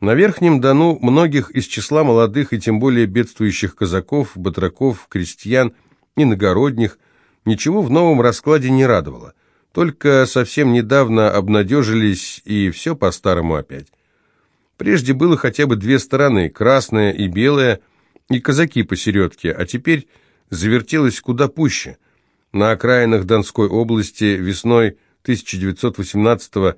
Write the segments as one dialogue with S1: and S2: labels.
S1: На Верхнем Дону многих из числа молодых и тем более бедствующих казаков, батраков, крестьян, иногородних ничего в новом раскладе не радовало. Только совсем недавно обнадежились, и все по-старому опять. Прежде было хотя бы две стороны, красная и белая, и казаки посередке, а теперь завертелось куда пуще. На окраинах Донской области весной 1918-го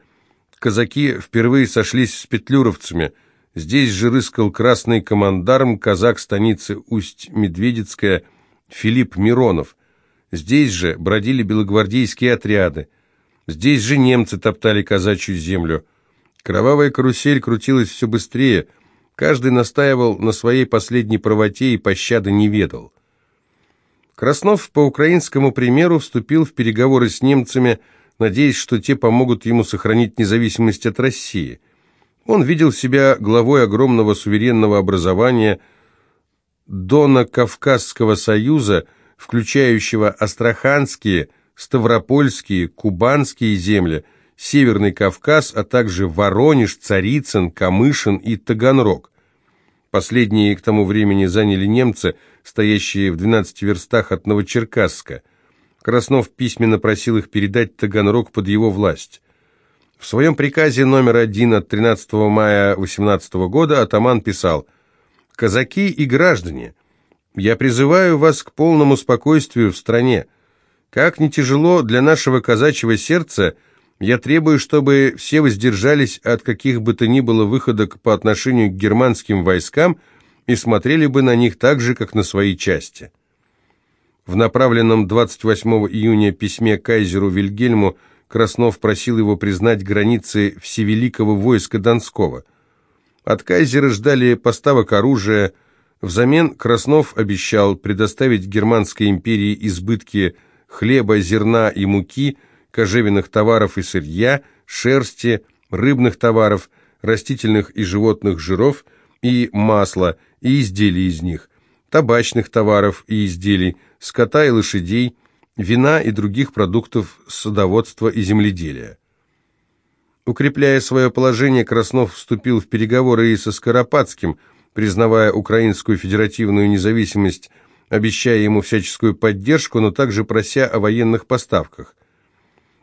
S1: казаки впервые сошлись с петлюровцами. Здесь же рыскал красный командарм, казак станицы Усть-Медведицкая Филипп Миронов. Здесь же бродили белогвардейские отряды. Здесь же немцы топтали казачью землю. Кровавая карусель крутилась все быстрее. Каждый настаивал на своей последней правоте и пощады не ведал. Краснов по украинскому примеру вступил в переговоры с немцами, надеясь, что те помогут ему сохранить независимость от России. Он видел себя главой огромного суверенного образования Дона Кавказского союза, включающего Астраханские, Ставропольские, Кубанские земли, Северный Кавказ, а также Воронеж, Царицын, Камышин и Таганрог. Последние к тому времени заняли немцы, стоящие в 12 верстах от Новочеркасска. Краснов письменно просил их передать Таганрог под его власть. В своем приказе номер один от 13 мая 18 года атаман писал «Казаки и граждане, я призываю вас к полному спокойствию в стране. Как не тяжело для нашего казачьего сердца – я требую, чтобы все воздержались от каких бы то ни было выходок по отношению к германским войскам и смотрели бы на них так же, как на свои части. В направленном 28 июня письме кайзеру Вильгельму Краснов просил его признать границы всевеликого войска Донского. От кайзера ждали поставок оружия, взамен Краснов обещал предоставить Германской империи избытки хлеба, зерна и муки – кожевенных товаров и сырья, шерсти, рыбных товаров, растительных и животных жиров и масла и изделий из них, табачных товаров и изделий, скота и лошадей, вина и других продуктов садоводства и земледелия. Укрепляя свое положение, Краснов вступил в переговоры и со Скоропадским, признавая украинскую федеративную независимость, обещая ему всяческую поддержку, но также прося о военных поставках.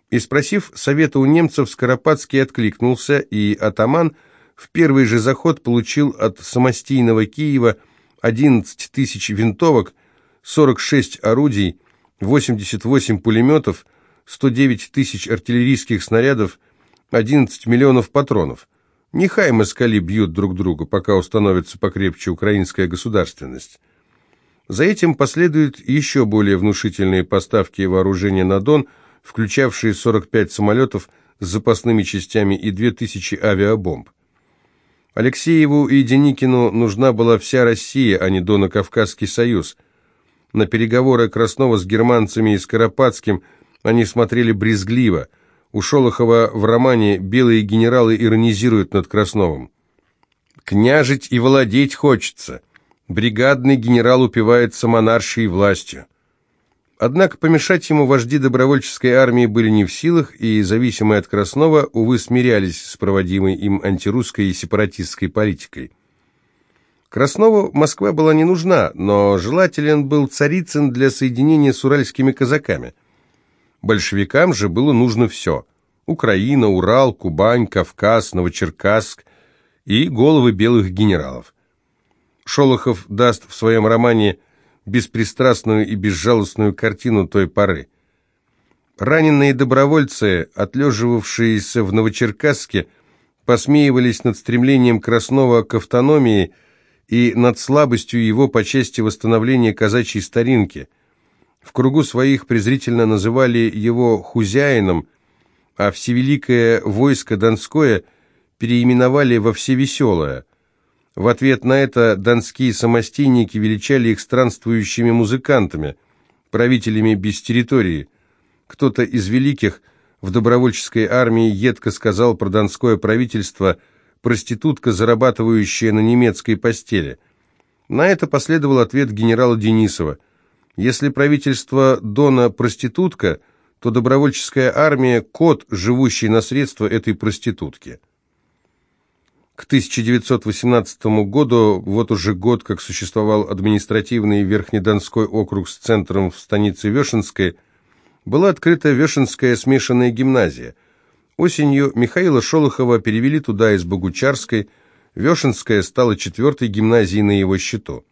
S1: И спросив совета у немцев, Скоропадский откликнулся, и атаман в первый же заход получил от самостийного Киева 11 тысяч винтовок, 46 орудий, 88 пулеметов, 109 тысяч артиллерийских снарядов, 11 миллионов патронов. Нехай москали бьют друг друга, пока установится покрепче украинская государственность. За этим последуют еще более внушительные поставки вооружения на Дон – включавшие 45 самолетов с запасными частями и 2000 авиабомб. Алексееву и Деникину нужна была вся Россия, а не Донно-Кавказский союз. На переговоры Краснова с германцами и Скоропадским они смотрели брезгливо. У Шолохова в романе «Белые генералы» иронизируют над Красновым. «Княжить и владеть хочется. Бригадный генерал упивается монаршей властью». Однако помешать ему вожди добровольческой армии были не в силах, и, зависимые от Краснова, увы, смирялись с проводимой им антирусской и сепаратистской политикой. Краснову Москва была не нужна, но желателен был Царицын для соединения с уральскими казаками. Большевикам же было нужно все – Украина, Урал, Кубань, Кавказ, Новочеркасск и головы белых генералов. Шолохов даст в своем романе беспристрастную и безжалостную картину той поры. Раненые добровольцы, отлеживавшиеся в Новочеркасске, посмеивались над стремлением Краснова к автономии и над слабостью его по части восстановления казачьей старинки. В кругу своих презрительно называли его «хузяином», а всевеликое войско Донское переименовали во «всевеселое». В ответ на это донские самостейники величали их странствующими музыкантами, правителями без территории. Кто-то из великих в добровольческой армии едко сказал про донское правительство «проститутка, зарабатывающая на немецкой постели». На это последовал ответ генерала Денисова. Если правительство Дона проститутка, то добровольческая армия – кот, живущий на средства этой проститутки. К 1918 году, вот уже год, как существовал административный Верхнедонской округ с центром в станице Вешенской, была открыта Вешенская смешанная гимназия. Осенью Михаила Шолохова перевели туда из Богучарской, Вешенская стала четвертой гимназией на его счету.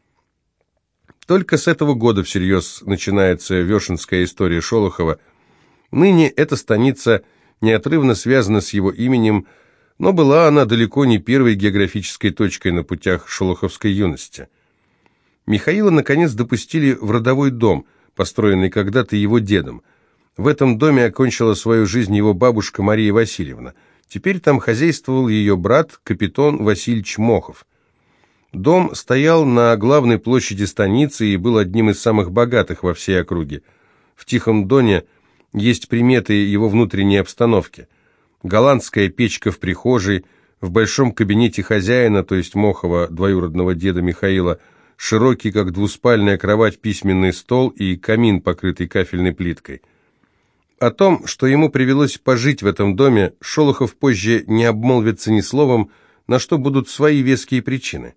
S1: Только с этого года всерьез начинается Вешенская история Шолохова. Ныне эта станица неотрывно связана с его именем, но была она далеко не первой географической точкой на путях шолоховской юности. Михаила, наконец, допустили в родовой дом, построенный когда-то его дедом. В этом доме окончила свою жизнь его бабушка Мария Васильевна. Теперь там хозяйствовал ее брат, капитан Васильевич Мохов. Дом стоял на главной площади станицы и был одним из самых богатых во всей округе. В Тихом Доне есть приметы его внутренней обстановки – голландская печка в прихожей, в большом кабинете хозяина, то есть Мохова, двоюродного деда Михаила, широкий, как двуспальная кровать, письменный стол и камин, покрытый кафельной плиткой. О том, что ему привелось пожить в этом доме, Шолохов позже не обмолвится ни словом, на что будут свои веские причины.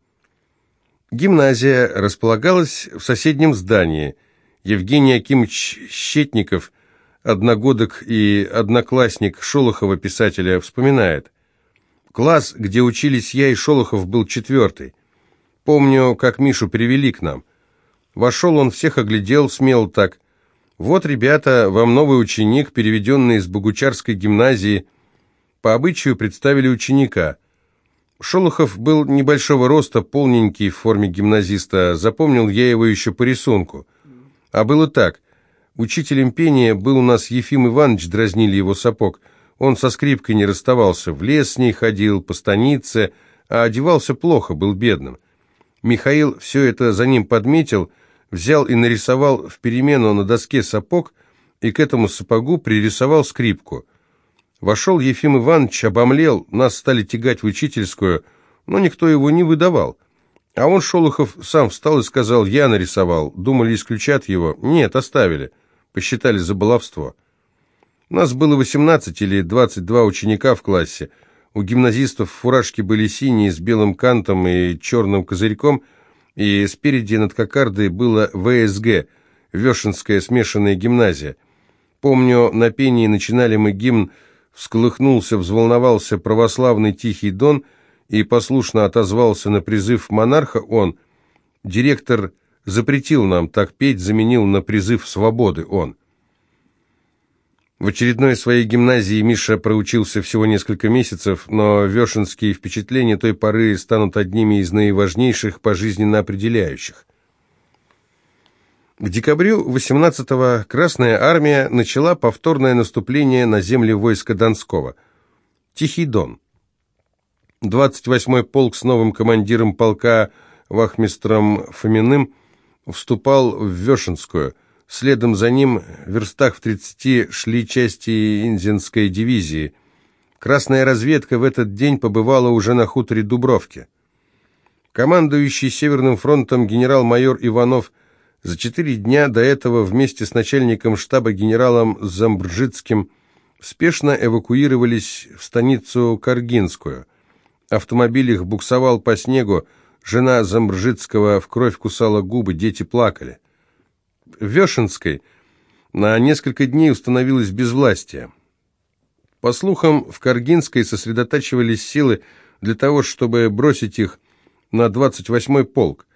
S1: Гимназия располагалась в соседнем здании. Евгений Акимович Щетников – одногодок и одноклассник Шолохова, писателя, вспоминает. Класс, где учились я и Шолохов, был четвертый. Помню, как Мишу привели к нам. Вошел он, всех оглядел, смел так. Вот, ребята, вам новый ученик, переведенный из Богучарской гимназии. По обычаю представили ученика. Шолохов был небольшого роста, полненький в форме гимназиста. Запомнил я его еще по рисунку. А было так – Учителем пения был у нас Ефим Иванович, дразнили его сапог. Он со скрипкой не расставался, в лес с ней ходил, по станице, а одевался плохо, был бедным. Михаил все это за ним подметил, взял и нарисовал в перемену на доске сапог, и к этому сапогу пририсовал скрипку. Вошел Ефим Иванович, обомлел, нас стали тягать в учительскую, но никто его не выдавал. А он, Шолохов, сам встал и сказал, я нарисовал. Думали, исключат его. Нет, оставили посчитали за баловство. Нас было 18 или 22 ученика в классе. У гимназистов фуражки были синие с белым кантом и черным козырьком, и спереди над кокардой было ВСГ, Вешенская смешанная гимназия. Помню, на пении начинали мы гимн «Всколыхнулся, взволновался православный Тихий Дон» и послушно отозвался на призыв монарха он, директор запретил нам так петь, заменил на призыв свободы он. В очередной своей гимназии Миша проучился всего несколько месяцев, но вешенские впечатления той поры станут одними из наиважнейших пожизненно определяющих. К декабрю 18-го Красная Армия начала повторное наступление на земли войска Донского. Тихий Дон. 28-й полк с новым командиром полка вахмистром Фоминым вступал в Вешенскую. Следом за ним, в верстах в 30, шли части Инзинской дивизии. Красная разведка в этот день побывала уже на хуторе Дубровки. Командующий Северным фронтом генерал-майор Иванов за четыре дня до этого вместе с начальником штаба генералом Замбржицким спешно эвакуировались в станицу Каргинскую. Автомобиль их буксовал по снегу, Жена Замбржицкого в кровь кусала губы, дети плакали. Вешенской на несколько дней установилось безвластие. По слухам, в Каргинской сосредотачивались силы для того, чтобы бросить их на 28-й полк.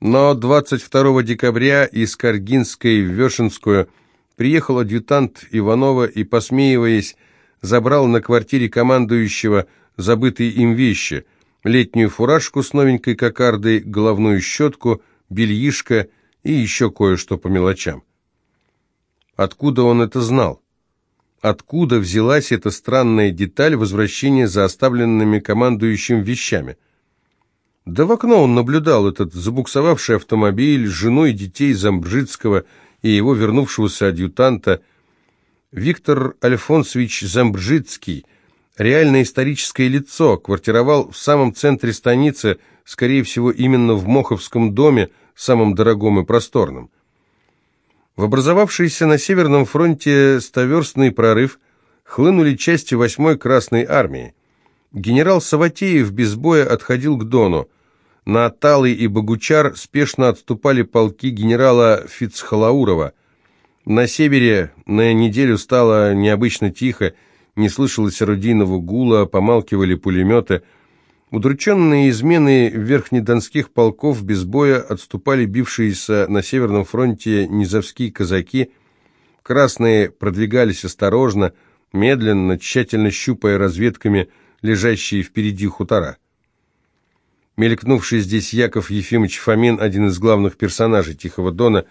S1: Но 22 декабря из Каргинской в Вешенскую приехал адъютант Иванова и, посмеиваясь, забрал на квартире командующего забытые им вещи – летнюю фуражку с новенькой кокардой, головную щетку, бельишко и еще кое-что по мелочам. Откуда он это знал? Откуда взялась эта странная деталь возвращения за оставленными командующим вещами? Да в окно он наблюдал этот забуксовавший автомобиль, жену и детей Замбжицкого и его вернувшегося адъютанта. Виктор Альфонсович Замбжицкий – реальное историческое лицо, квартировал в самом центре станицы, скорее всего, именно в Моховском доме, самом дорогом и просторном. В образовавшийся на Северном фронте стоверстный прорыв хлынули части 8-й Красной армии. Генерал Саватеев без боя отходил к Дону. На Талый и Богучар спешно отступали полки генерала Фицхалаурова. На севере на неделю стало необычно тихо, не слышалось орудийного гула, помалкивали пулеметы. Удрученные измены верхнедонских полков без боя отступали бившиеся на Северном фронте низовские казаки. Красные продвигались осторожно, медленно, тщательно щупая разведками лежащие впереди хутора. Мелькнувший здесь Яков Ефимович Фомин, один из главных персонажей «Тихого дона»,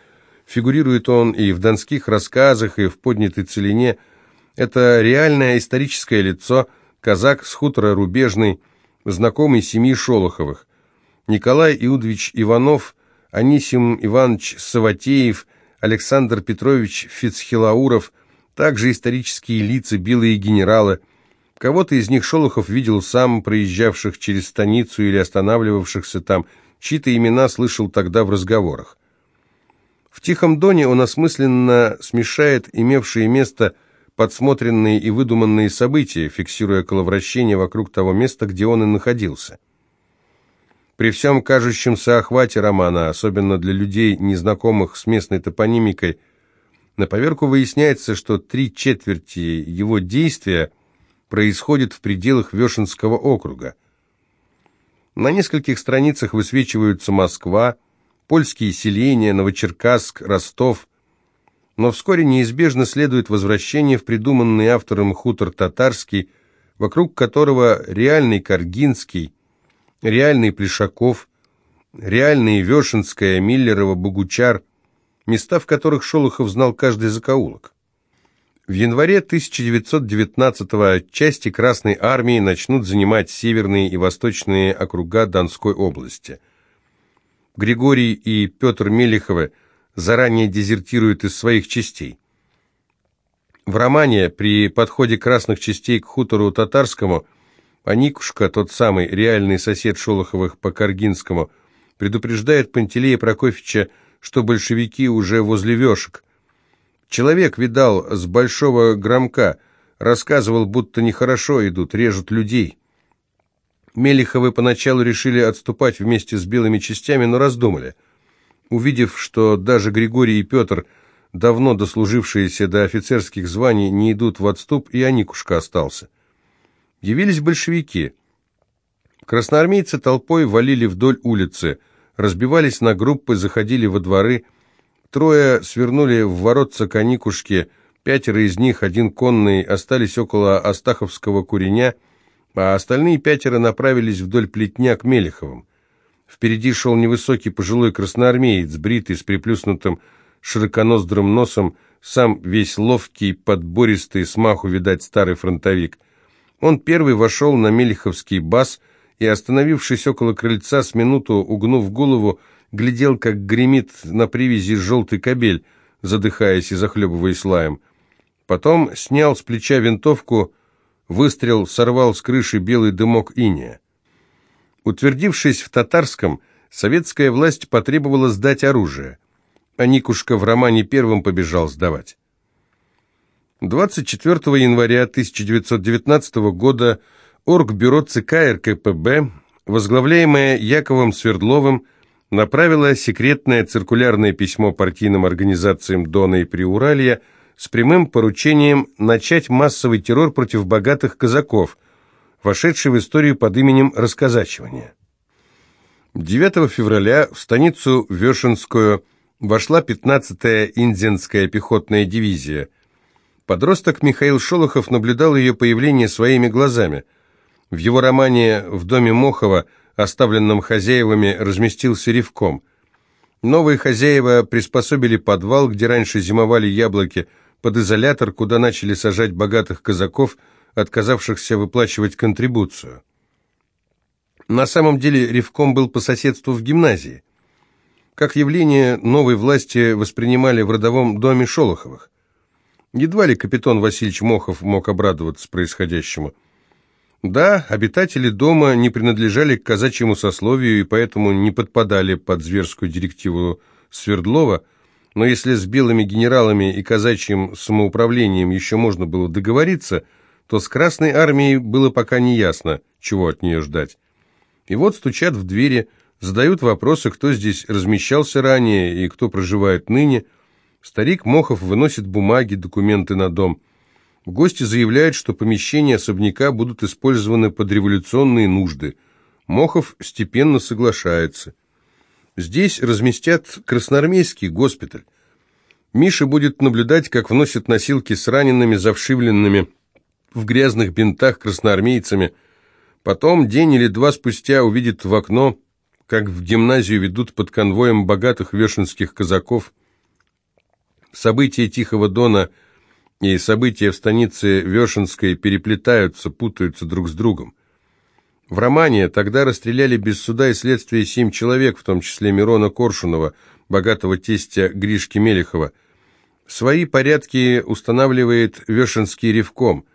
S1: фигурирует он и в донских рассказах, и в «Поднятой целине». Это реальное историческое лицо, казак с хутора Рубежный, знакомый семьи Шолоховых. Николай Иудович Иванов, Анисим Иванович Саватеев, Александр Петрович Фицхилауров, также исторические лица, белые генералы – Кого-то из них Шолохов видел сам, проезжавших через станицу или останавливавшихся там, чьи-то имена слышал тогда в разговорах. В «Тихом доне» он осмысленно смешает имевшие место подсмотренные и выдуманные события, фиксируя коловращение вокруг того места, где он и находился. При всем кажущемся охвате романа, особенно для людей, незнакомых с местной топонимикой, на поверку выясняется, что три четверти его действия – происходит в пределах Вешенского округа. На нескольких страницах высвечиваются Москва, польские селения, Новочеркасск, Ростов, но вскоре неизбежно следует возвращение в придуманный автором хутор татарский, вокруг которого реальный Каргинский, реальный Плешаков, реальный Вешенская, Миллерова, Богучар, места, в которых Шолохов знал каждый закоулок. В январе 1919-го части Красной Армии начнут занимать северные и восточные округа Донской области. Григорий и Петр Мелеховы заранее дезертируют из своих частей. В романе при подходе красных частей к хутору татарскому Аникушка, тот самый реальный сосед Шолоховых по Каргинскому, предупреждает Пантелея Прокофьевича, что большевики уже возле вешек, Человек видал с большого громка, рассказывал, будто нехорошо идут, режут людей. Мелиховы поначалу решили отступать вместе с белыми частями, но раздумали. Увидев, что даже Григорий и Петр, давно дослужившиеся до офицерских званий, не идут в отступ, и Аникушка остался. Явились большевики. Красноармейцы толпой валили вдоль улицы, разбивались на группы, заходили во дворы, Трое свернули в воротца Каникушки, пятеро из них, один конный, остались около Астаховского куреня, а остальные пятеро направились вдоль плетня к Мелеховым. Впереди шел невысокий пожилой красноармеец, бритый, с приплюснутым широконоздрым носом, сам весь ловкий, подбористый, смаху, видать, старый фронтовик. Он первый вошел на Мелеховский бас и, остановившись около крыльца, с минуту угнув голову, глядел, как гремит на привязи желтый кобель, задыхаясь и захлебываясь лаем. Потом снял с плеча винтовку, выстрел сорвал с крыши белый дымок иния. Утвердившись в татарском, советская власть потребовала сдать оружие, а Никушка в романе первым побежал сдавать. 24 января 1919 года Оргбюро ЦК РКПБ, возглавляемое Яковом Свердловым, направила секретное циркулярное письмо партийным организациям Дона и Приуралья с прямым поручением начать массовый террор против богатых казаков, вошедший в историю под именем расказачивания. 9 февраля в станицу Вешенскую вошла 15-я Индзенская пехотная дивизия. Подросток Михаил Шолохов наблюдал ее появление своими глазами. В его романе «В доме Мохова» оставленном хозяевами, разместился ревком. Новые хозяева приспособили подвал, где раньше зимовали яблоки, под изолятор, куда начали сажать богатых казаков, отказавшихся выплачивать контрибуцию. На самом деле ревком был по соседству в гимназии. Как явление новой власти воспринимали в родовом доме Шолоховых. Едва ли капитан Васильевич Мохов мог обрадоваться происходящему – да, обитатели дома не принадлежали к казачьему сословию и поэтому не подпадали под зверскую директиву Свердлова, но если с белыми генералами и казачьим самоуправлением еще можно было договориться, то с Красной Армией было пока не ясно, чего от нее ждать. И вот стучат в двери, задают вопросы, кто здесь размещался ранее и кто проживает ныне. Старик Мохов выносит бумаги, документы на дом. Гости заявляют, что помещения особняка будут использованы под революционные нужды. Мохов степенно соглашается. Здесь разместят красноармейский госпиталь. Миша будет наблюдать, как вносят носилки с ранеными, завшивленными в грязных бинтах красноармейцами. Потом, день или два спустя, увидит в окно, как в гимназию ведут под конвоем богатых вешенских казаков. События Тихого Дона и события в станице Вешенской переплетаются, путаются друг с другом. В романе тогда расстреляли без суда и следствия семь человек, в том числе Мирона Коршунова, богатого тестя Гришки Мелехова. Свои порядки устанавливает Вешенский ревком –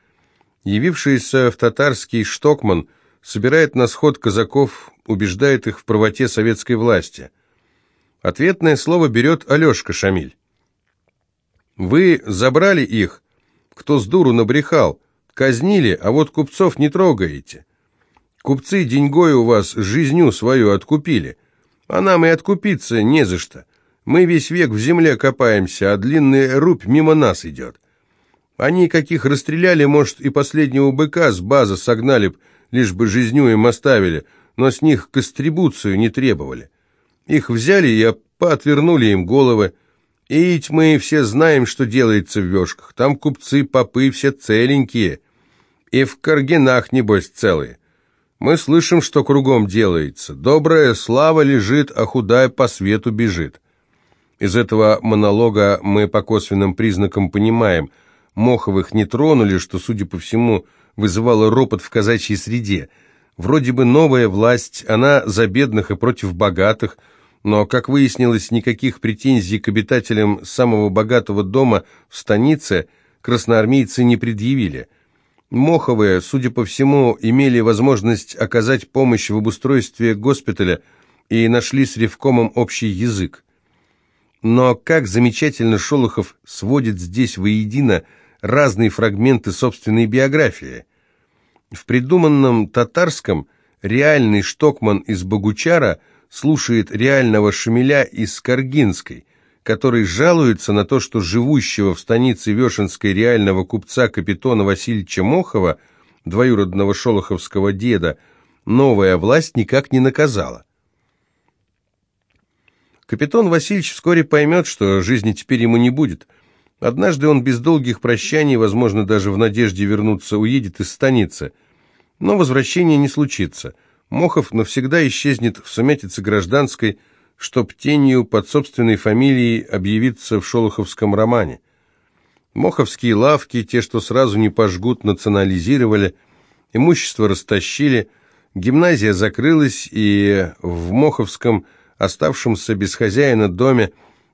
S1: Явившийся в татарский Штокман собирает на сход казаков, убеждает их в правоте советской власти. Ответное слово берет Алешка Шамиль. «Вы забрали их, кто с дуру набрехал, казнили, а вот купцов не трогаете. Купцы деньгой у вас жизнью свою откупили, а нам и откупиться не за что. Мы весь век в земле копаемся, а длинный рубь мимо нас идет. Они каких расстреляли, может, и последнего быка с базы согнали б, лишь бы жизнью им оставили, но с них кострибуцию не требовали. Их взяли и поотвернули им головы. И ведь мы все знаем, что делается в вешках. Там купцы, попы все целенькие. И в каргинах, небось, целые. Мы слышим, что кругом делается. Добрая слава лежит, а худая по свету бежит. Из этого монолога мы по косвенным признакам понимаем – Моховых не тронули, что, судя по всему, вызывало ропот в казачьей среде. Вроде бы новая власть, она за бедных и против богатых, но, как выяснилось, никаких претензий к обитателям самого богатого дома в станице красноармейцы не предъявили. Моховые, судя по всему, имели возможность оказать помощь в обустройстве госпиталя и нашли с Ревкомом общий язык. Но как замечательно Шолохов сводит здесь воедино разные фрагменты собственной биографии. В придуманном татарском реальный Штокман из Богучара слушает реального Шамиля из Каргинской, который жалуется на то, что живущего в станице Вешенской реального купца капитона Васильевича Мохова, двоюродного шолоховского деда, новая власть никак не наказала. Капитан Васильевич вскоре поймет, что жизни теперь ему не будет – Однажды он без долгих прощаний, возможно, даже в надежде вернуться, уедет из станицы. Но возвращение не случится. Мохов навсегда исчезнет в сумятице гражданской, чтоб тенью под собственной фамилией объявиться в шолоховском романе. Моховские лавки, те, что сразу не пожгут, национализировали, имущество растащили, гимназия закрылась, и в Моховском, оставшемся без хозяина доме,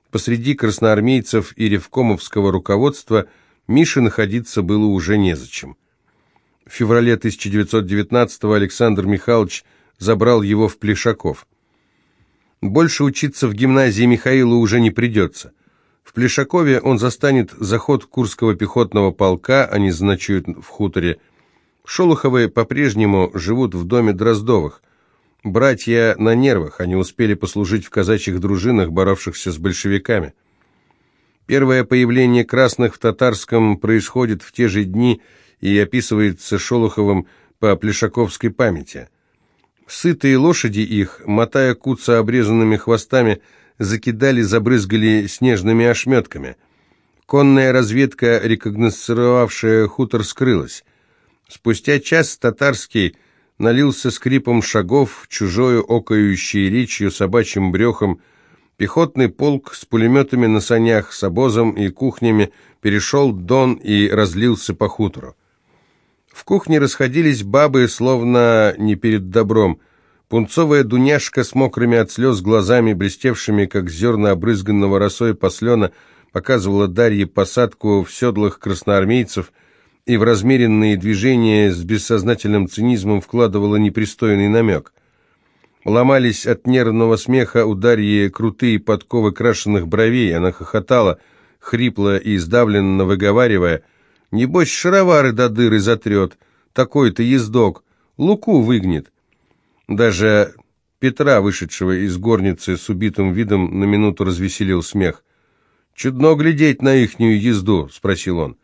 S1: Посреди красноармейцев и ревкомовского руководства Мише находиться было уже незачем. В феврале 1919-го Александр Михайлович забрал его в Плешаков. Больше учиться в гимназии Михаилу уже не придется. В Плешакове он застанет заход Курского пехотного полка, они заночуют в хуторе. Шолоховы по-прежнему живут в доме Дроздовых. Братья на нервах, они успели послужить в казачьих дружинах, боровшихся с большевиками. Первое появление красных в татарском происходит в те же дни и описывается Шолоховым по плешаковской памяти. Сытые лошади их, мотая куца обрезанными хвостами, закидали, забрызгали снежными ошметками. Конная разведка, рекогносцировавшая хутор, скрылась. Спустя час татарский налился скрипом шагов, чужою окающей речью, собачьим брехом. Пехотный полк с пулеметами на санях, с обозом и кухнями перешел Дон и разлился по хутору. В кухне расходились бабы, словно не перед добром. Пунцовая дуняшка с мокрыми от слез глазами, блестевшими, как зерна обрызганного росой послена, показывала Дарье посадку в седлах красноармейцев – и в размеренные движения с бессознательным цинизмом вкладывала непристойный намек. Ломались от нервного смеха у крутые подковы крашенных бровей, она хохотала, хрипло и издавленно выговаривая Небось, шаровары до дыры затрет. Такой-то ездок. Луку выгнет. Даже Петра, вышедшего из горницы с убитым видом, на минуту развеселил смех. «Чудно глядеть на ихнюю езду», — спросил он.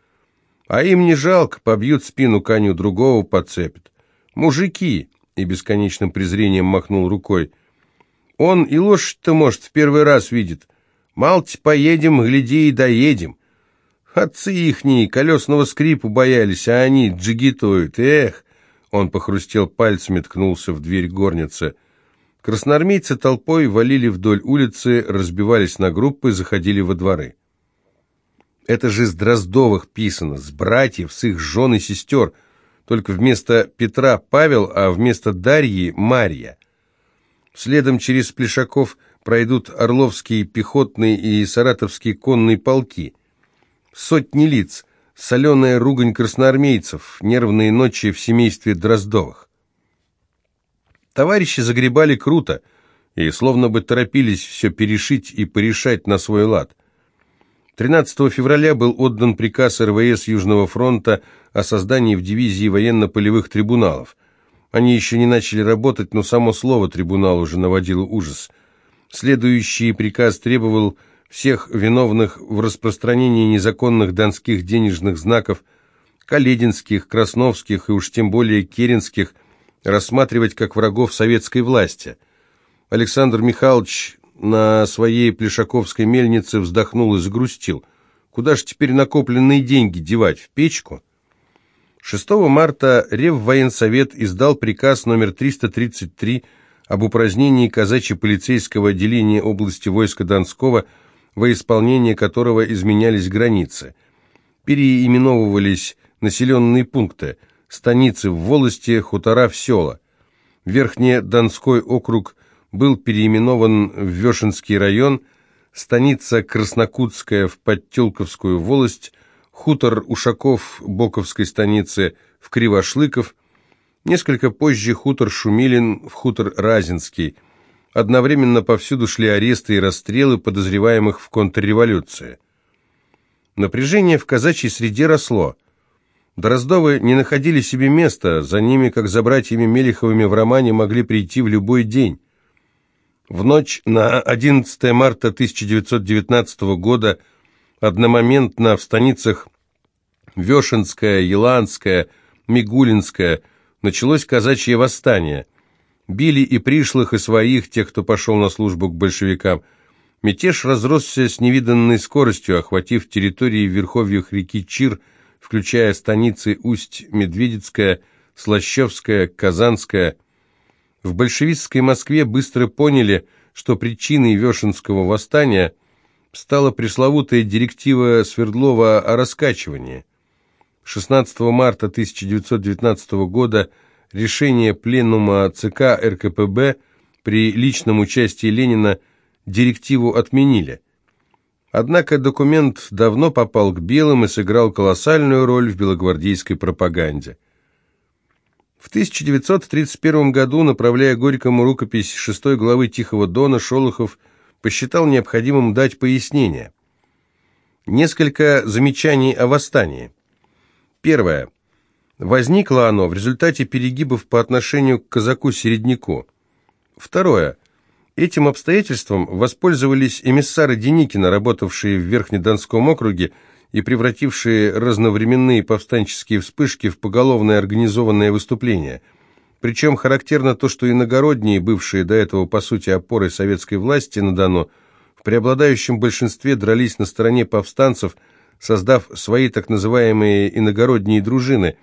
S1: «А им не жалко, побьют спину коню, другого подцепят. Мужики!» — и бесконечным презрением махнул рукой. «Он и лошадь-то, может, в первый раз видит. Малти поедем, гляди и доедем. Отцы ихние колесного скрипу боялись, а они джигитуют. Эх!» Он похрустел пальцами, ткнулся в дверь горницы. Красноармейцы толпой валили вдоль улицы, разбивались на группы, заходили во дворы. Это же с Дроздовых писано, с братьев, с их жен и сестер. Только вместо Петра Павел, а вместо Дарьи Марья. Следом через Плешаков пройдут Орловские пехотные и Саратовские конные полки. Сотни лиц, соленая ругань красноармейцев, нервные ночи в семействе Дроздовых. Товарищи загребали круто и словно бы торопились все перешить и порешать на свой лад. 13 февраля был отдан приказ РВС Южного фронта о создании в дивизии военно-полевых трибуналов. Они еще не начали работать, но само слово «трибунал» уже наводило ужас. Следующий приказ требовал всех виновных в распространении незаконных донских денежных знаков, калединских, красновских и уж тем более керенских – рассматривать как врагов советской власти. Александр Михайлович на своей плешаковской мельнице вздохнул и загрустил. Куда же теперь накопленные деньги девать, в печку? 6 марта Реввоенсовет издал приказ номер 333 об упразднении казачьи-полицейского отделения области войска Донского, во исполнение которого изменялись границы. Переименовывались населенные пункты – станицы в волости, хутора в села. Верхне-Донской округ был переименован в Вешенский район, станица Краснокутская в Подтелковскую волость, хутор Ушаков Боковской станицы в Кривошлыков, несколько позже хутор Шумилин в хутор Разинский. Одновременно повсюду шли аресты и расстрелы подозреваемых в контрреволюции. Напряжение в казачьей среде росло. Дроздовы не находили себе места, за ними, как за братьями Мелиховыми в романе, могли прийти в любой день. В ночь на 11 марта 1919 года одномоментно в станицах Вешенская, Еланская, Мигулинская началось казачье восстание. Били и пришлых, и своих, тех, кто пошел на службу к большевикам. Мятеж разросся с невиданной скоростью, охватив территории в верховьях реки Чир – включая станицы Усть-Медведицкая, Слащевская, Казанская. В большевистской Москве быстро поняли, что причиной Вешенского восстания стала пресловутая директива Свердлова о раскачивании. 16 марта 1919 года решение Пленума ЦК РКПБ при личном участии Ленина директиву отменили. Однако документ давно попал к белым и сыграл колоссальную роль в белогвардейской пропаганде. В 1931 году, направляя Горькому рукопись шестой главы «Тихого дона», Шолохов посчитал необходимым дать пояснение. Несколько замечаний о восстании. Первое. Возникло оно в результате перегибов по отношению к казаку-середняку. Второе. Этим обстоятельством воспользовались эмиссары Деникина, работавшие в Верхнедонском округе и превратившие разновременные повстанческие вспышки в поголовное организованное выступление. Причем характерно то, что иногородние, бывшие до этого по сути опорой советской власти на Дону, в преобладающем большинстве дрались на стороне повстанцев, создав свои так называемые иногородние дружины,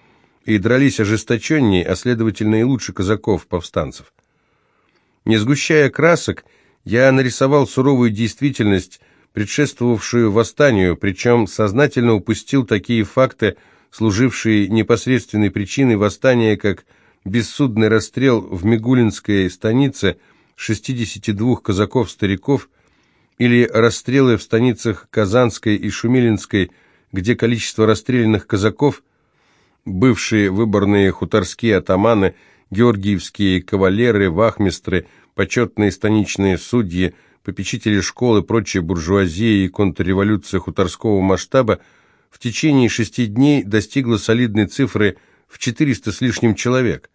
S1: и дрались ожесточеннее, а следовательно и лучше казаков-повстанцев. Не сгущая красок, я нарисовал суровую действительность, предшествовавшую восстанию, причем сознательно упустил такие факты, служившие непосредственной причиной восстания, как бессудный расстрел в Мигулинской станице 62 казаков-стариков или расстрелы в станицах Казанской и Шумилинской, где количество расстрелянных казаков, бывшие выборные хуторские атаманы – георгиевские кавалеры, вахмистры, почетные станичные судьи, попечители школы, прочая буржуазия и контрреволюция хуторского масштаба в течение шести дней достигла солидной цифры в 400 с лишним человек.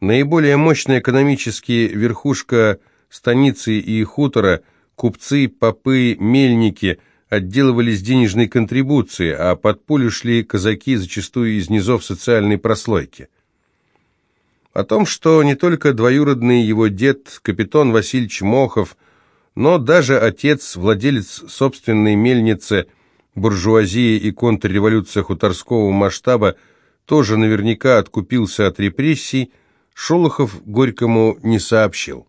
S1: Наиболее мощная экономически верхушка станицы и хутора, купцы, попы, мельники отделывались денежной контрибуцией, а под пулю шли казаки, зачастую из низов социальной прослойки. О том, что не только двоюродный его дед, капитан Васильевич Мохов, но даже отец, владелец собственной мельницы, буржуазия и контрреволюция хуторского масштаба, тоже наверняка откупился от репрессий, Шолохов Горькому не сообщил.